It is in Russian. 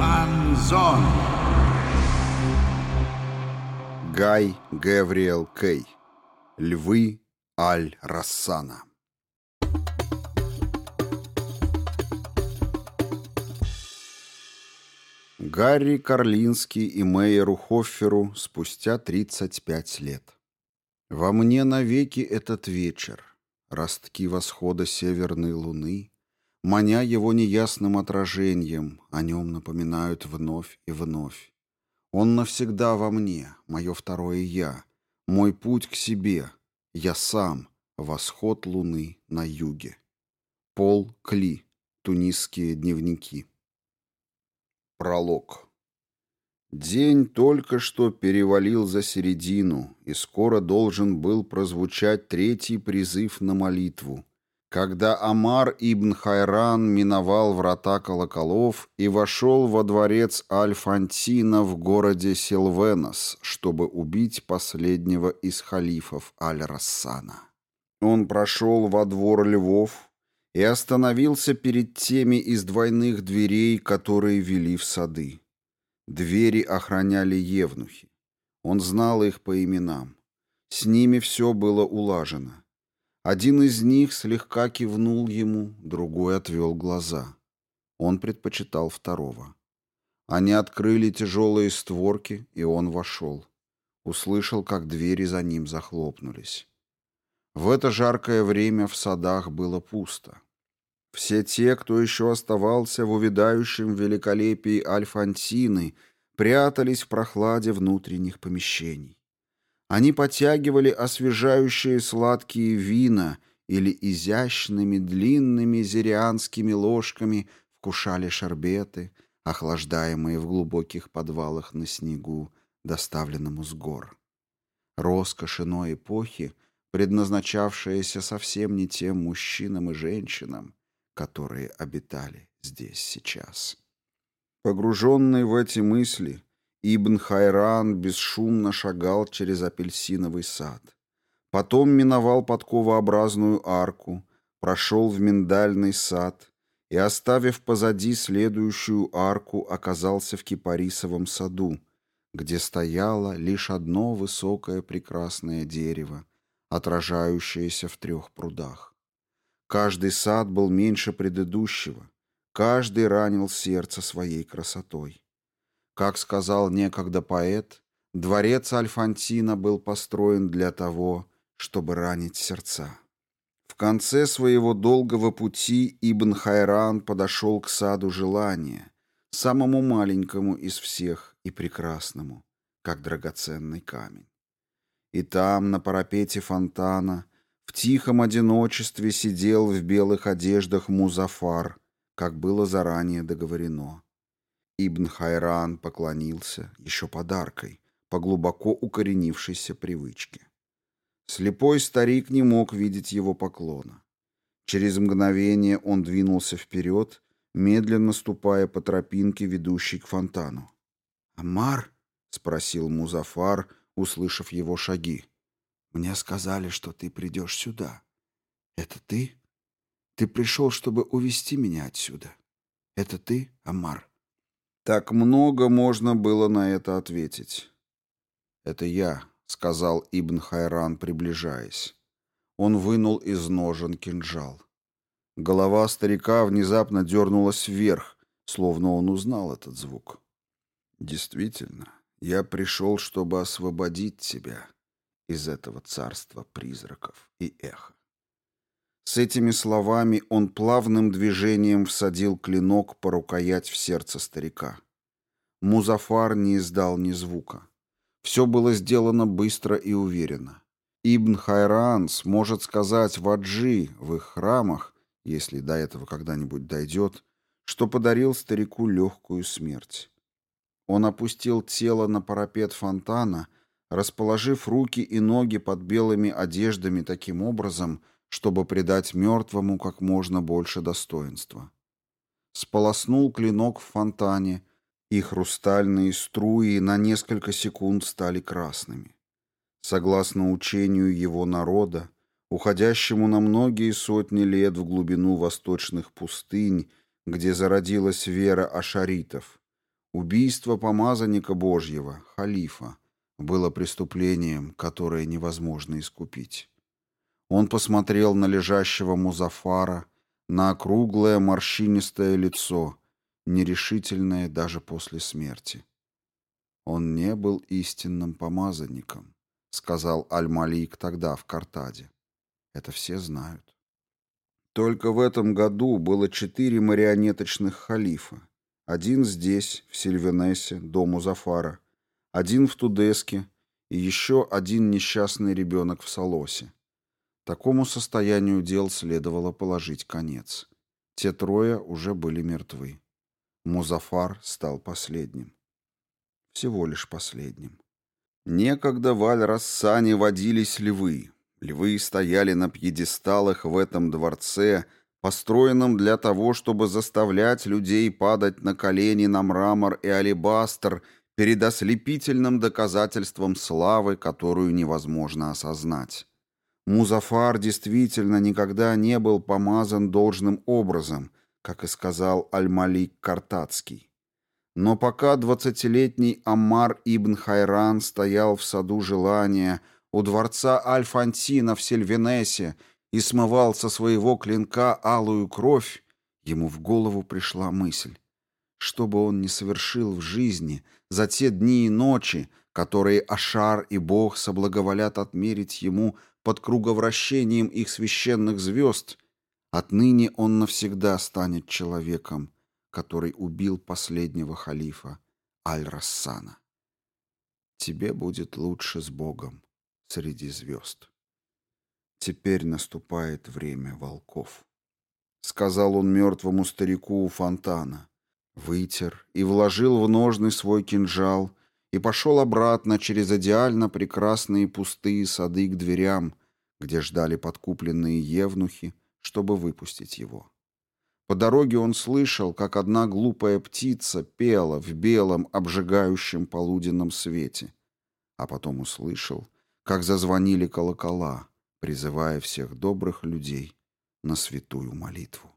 Фанзон. Гай Гавриэл Кей. Львы Аль-Рассана. Гарри Карлинский и Мейеру Хофферу спустя 35 лет. Во мне навеки этот вечер, ростки восхода северной луны, маня его неясным отражением, о нем напоминают вновь и вновь. Он навсегда во мне, мое второе «я», мой путь к себе, я сам, восход луны на юге. Пол Кли, тунисские дневники. Пролог. День только что перевалил за середину, и скоро должен был прозвучать третий призыв на молитву, когда Амар ибн Хайран миновал врата колоколов и вошел во дворец Аль-Фантина в городе Силвенос, чтобы убить последнего из халифов Аль-Рассана. Он прошел во двор львов, и остановился перед теми из двойных дверей, которые вели в сады. Двери охраняли евнухи. Он знал их по именам. С ними все было улажено. Один из них слегка кивнул ему, другой отвел глаза. Он предпочитал второго. Они открыли тяжелые створки, и он вошел. Услышал, как двери за ним захлопнулись. В это жаркое время в садах было пусто. Все те, кто еще оставался в увядающем великолепии Альфонсины, прятались в прохладе внутренних помещений. Они потягивали освежающие сладкие вина или изящными длинными зирианскими ложками вкушали шарбеты, охлаждаемые в глубоких подвалах на снегу, доставленному с гор. Роскошь иной эпохи — предназначавшееся совсем не тем мужчинам и женщинам, которые обитали здесь сейчас. Погруженный в эти мысли, Ибн Хайран бесшумно шагал через апельсиновый сад. Потом миновал подковообразную арку, прошел в миндальный сад и, оставив позади следующую арку, оказался в кипарисовом саду, где стояло лишь одно высокое прекрасное дерево, отражающееся в трех прудах. Каждый сад был меньше предыдущего, каждый ранил сердце своей красотой. Как сказал некогда поэт, дворец Альфантина был построен для того, чтобы ранить сердца. В конце своего долгого пути Ибн Хайран подошел к саду желания, самому маленькому из всех и прекрасному, как драгоценный камень. И там, на парапете фонтана, в тихом одиночестве сидел в белых одеждах Музафар, как было заранее договорено. Ибн Хайран поклонился еще подаркой, по глубоко укоренившейся привычке. Слепой старик не мог видеть его поклона. Через мгновение он двинулся вперед, медленно ступая по тропинке, ведущей к фонтану. «Амар?» — спросил Музафар, услышав его шаги. «Мне сказали, что ты придешь сюда. Это ты? Ты пришел, чтобы увести меня отсюда. Это ты, Амар?» Так много можно было на это ответить. «Это я», — сказал Ибн Хайран, приближаясь. Он вынул из ножен кинжал. Голова старика внезапно дернулась вверх, словно он узнал этот звук. «Действительно, я пришел, чтобы освободить тебя из этого царства призраков и эха. С этими словами он плавным движением всадил клинок по рукоять в сердце старика. Музафар не издал ни звука. Все было сделано быстро и уверенно. Ибн Хайран сможет сказать ваджи в их храмах, если до этого когда-нибудь дойдет, что подарил старику легкую смерть. Он опустил тело на парапет фонтана, расположив руки и ноги под белыми одеждами таким образом, чтобы придать мертвому как можно больше достоинства. Сполоснул клинок в фонтане, и хрустальные струи на несколько секунд стали красными. Согласно учению его народа, уходящему на многие сотни лет в глубину восточных пустынь, где зародилась вера ашаритов, Убийство помазанника Божьего, халифа, было преступлением, которое невозможно искупить. Он посмотрел на лежащего Музафара, на округлое морщинистое лицо, нерешительное даже после смерти. Он не был истинным помазанником, сказал Аль-Малик тогда в Картаде. Это все знают. Только в этом году было четыре марионеточных халифа. Один здесь, в Сильвенесе, дому Зафара, один в Тудеске и еще один несчастный ребенок в Солосе. Такому состоянию дел следовало положить конец. Те трое уже были мертвы. Музафар стал последним. Всего лишь последним. Некогда в Аль-Рассане водились львы. Львы стояли на пьедесталах в этом дворце, построенном для того, чтобы заставлять людей падать на колени на мрамор и алебастр перед ослепительным доказательством славы, которую невозможно осознать. Музафар действительно никогда не был помазан должным образом, как и сказал Аль-Малик Картацкий. Но пока двадцатилетний Аммар ибн Хайран стоял в саду желания у дворца Аль-Фантина в Сельвенесе и смывал со своего клинка алую кровь, ему в голову пришла мысль. Что бы он ни совершил в жизни за те дни и ночи, которые Ашар и Бог соблаговолят отмерить ему под круговращением их священных звезд, отныне он навсегда станет человеком, который убил последнего халифа Аль-Рассана. Тебе будет лучше с Богом среди звезд. Теперь наступает время волков. Сказал он мертвому старику у фонтана. Вытер и вложил в ножны свой кинжал и пошел обратно через идеально прекрасные пустые сады к дверям, где ждали подкупленные евнухи, чтобы выпустить его. По дороге он слышал, как одна глупая птица пела в белом обжигающем полуденном свете, а потом услышал, как зазвонили колокола, призывая всех добрых людей на святую молитву.